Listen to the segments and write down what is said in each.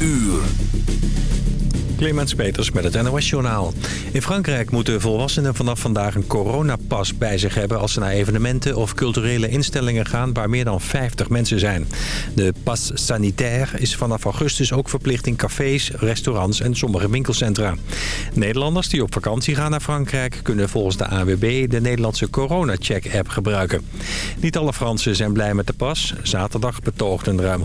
uur. Clemens Peters met het NOS-journaal. In Frankrijk moeten volwassenen vanaf vandaag een coronapas bij zich hebben... als ze naar evenementen of culturele instellingen gaan waar meer dan 50 mensen zijn. De pas sanitaire is vanaf augustus ook verplicht in cafés, restaurants en sommige winkelcentra. Nederlanders die op vakantie gaan naar Frankrijk... kunnen volgens de AWB de Nederlandse corona-check-app gebruiken. Niet alle Fransen zijn blij met de pas. Zaterdag betoogden ruim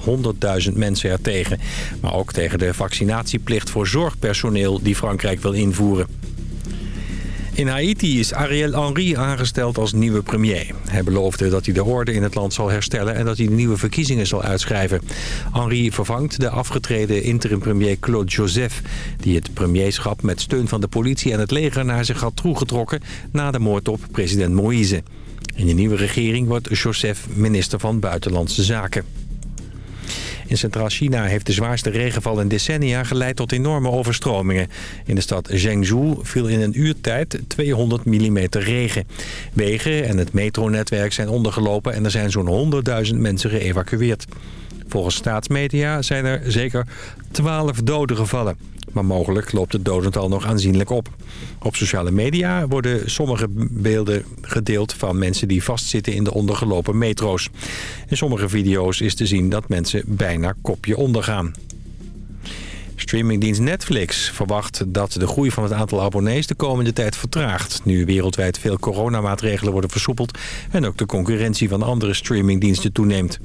100.000 mensen er tegen. Maar ook tegen de vaccinatieplicht voor zorg personeel die Frankrijk wil invoeren. In Haiti is Ariel Henry aangesteld als nieuwe premier. Hij beloofde dat hij de orde in het land zal herstellen... en dat hij nieuwe verkiezingen zal uitschrijven. Henry vervangt de afgetreden interim-premier Claude Joseph... die het premierschap met steun van de politie en het leger naar zich had toegetrokken... na de moord op president Moïse. In de nieuwe regering wordt Joseph minister van Buitenlandse Zaken. In Centraal-China heeft de zwaarste regenval in decennia geleid tot enorme overstromingen. In de stad Zhengzhou viel in een uur tijd 200 mm regen. Wegen en het metronetwerk zijn ondergelopen en er zijn zo'n 100.000 mensen geëvacueerd. Volgens staatsmedia zijn er zeker 12 doden gevallen. Maar mogelijk loopt het dodental nog aanzienlijk op. Op sociale media worden sommige beelden gedeeld van mensen die vastzitten in de ondergelopen metro's. In sommige video's is te zien dat mensen bijna kopje ondergaan. Streamingdienst Netflix verwacht dat de groei van het aantal abonnees de komende tijd vertraagt. Nu wereldwijd veel coronamaatregelen worden versoepeld en ook de concurrentie van andere streamingdiensten toeneemt.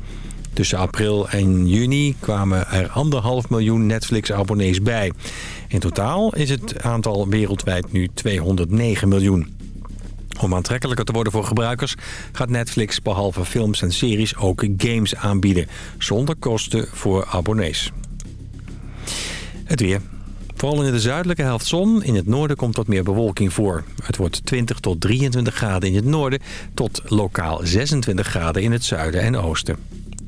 Tussen april en juni kwamen er anderhalf miljoen Netflix-abonnees bij. In totaal is het aantal wereldwijd nu 209 miljoen. Om aantrekkelijker te worden voor gebruikers gaat Netflix behalve films en series ook games aanbieden. Zonder kosten voor abonnees. Het weer. Vooral in de zuidelijke helft zon. In het noorden komt wat meer bewolking voor. Het wordt 20 tot 23 graden in het noorden... tot lokaal 26 graden in het zuiden en oosten.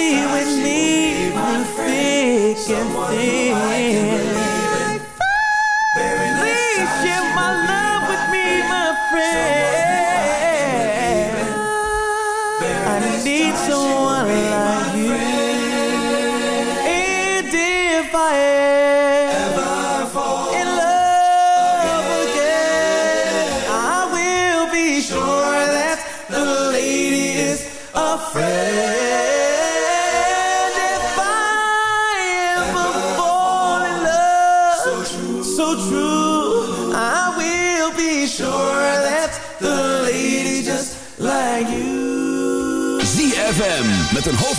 be with me through thick and thin.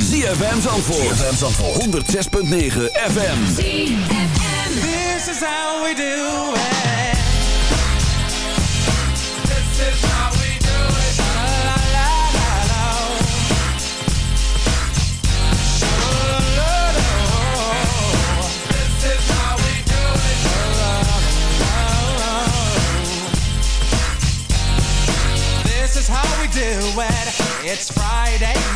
ZFM. ZFM Zandvoort. ZFM Zandvoort. 106.9 FM. This is how we do it. This is how we do it. La la la la. La la la. This is how we do it. La la la. This is how we do it. It's Friday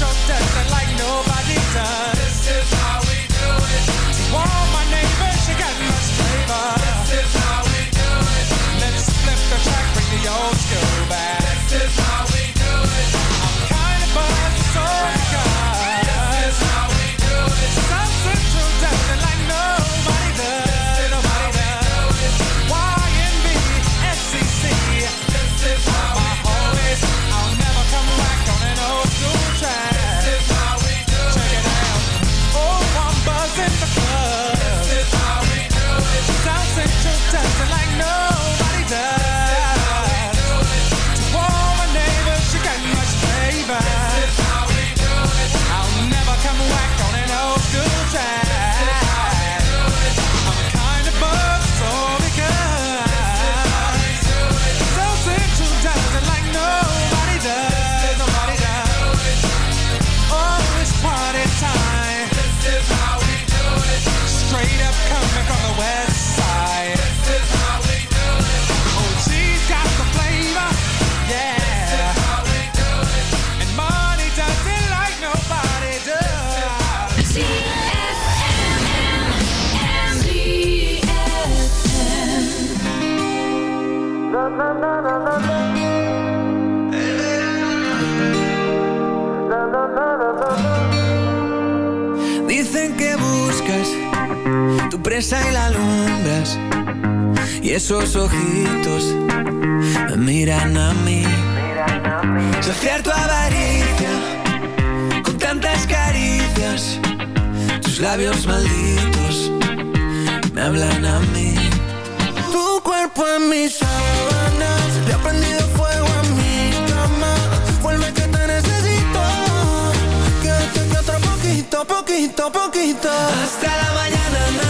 your touch like nobody does. Presa y la alumbras. Y esos ojitos me miran a mí. Saciar tu avaricia con tantas caricias. Tus labios malditos me hablan a mí. Tu cuerpo en mis sábanas, le ha prendido fuego a mi cama. Vuelve que te necesito. Quédate que otro poquito, poquito, poquito. Hasta la mañana,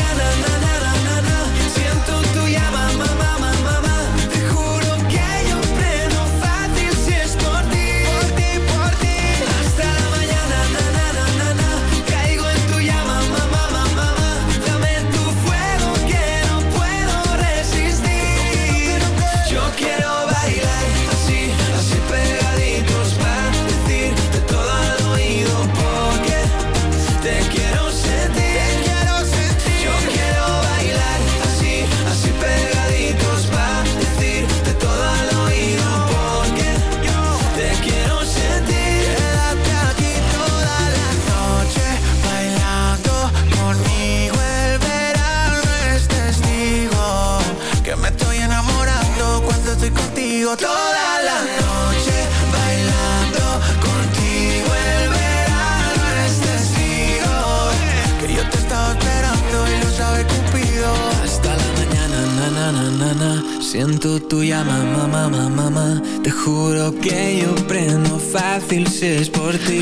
Siento tu llama, mamá, mamá, mamá. Te juro que yo prendo fácil si es por ti.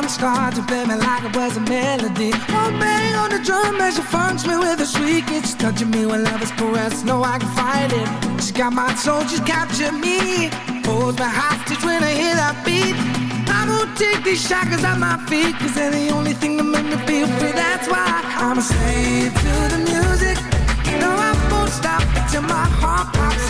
I'm scarred to play me like it was a melody. One bang on the drum as she funks me with a shriek. It's touching me when love is caressed. No, I can fight it. She got my soul, she's captured me. Holds me hostage when I hear that beat. I won't take these shackles off my feet, cause they're the only thing that make me feel free. That's why I'm a slave to the music. No, I won't stop till my heart pops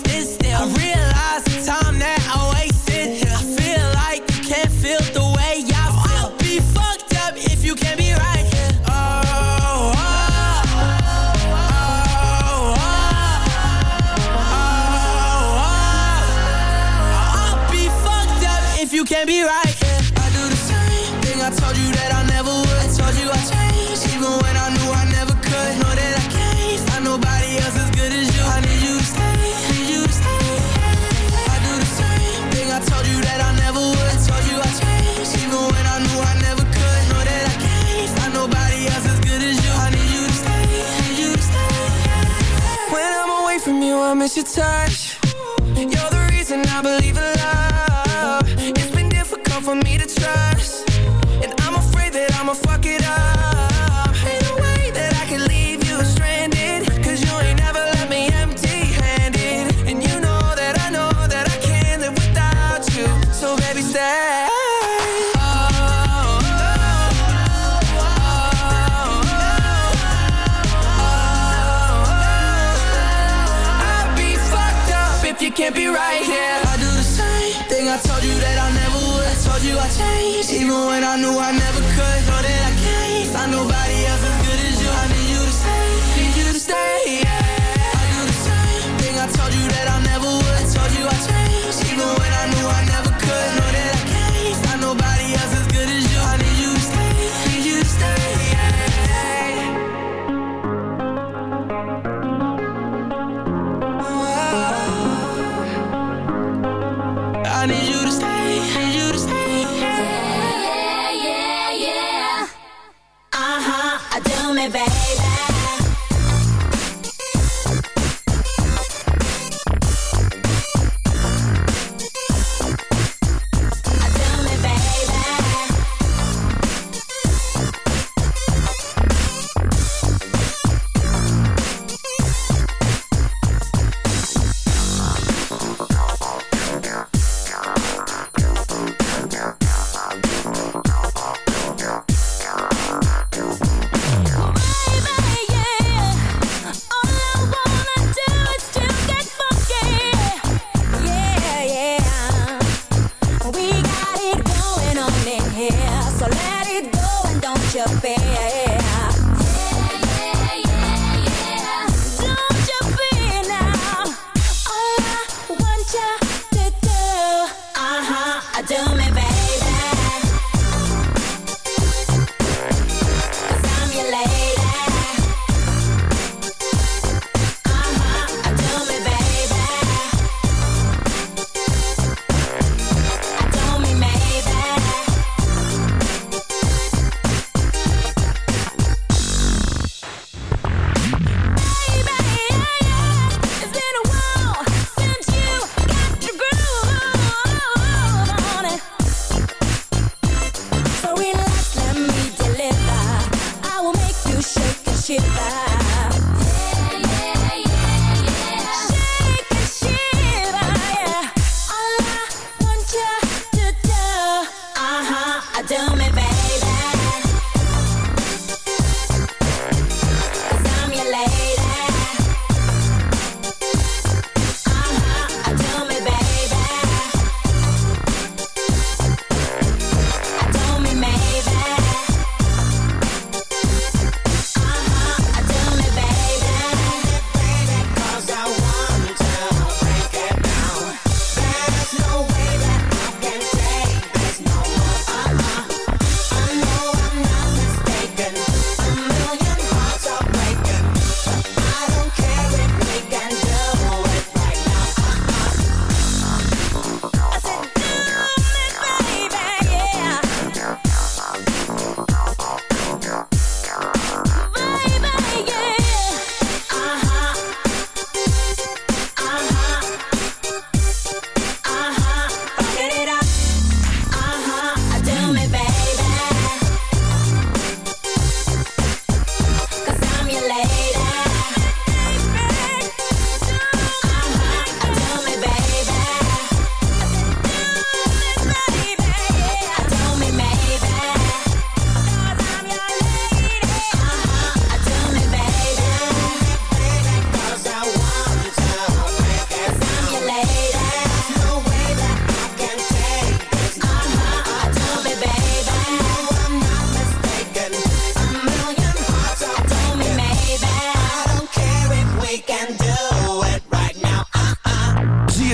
your touch.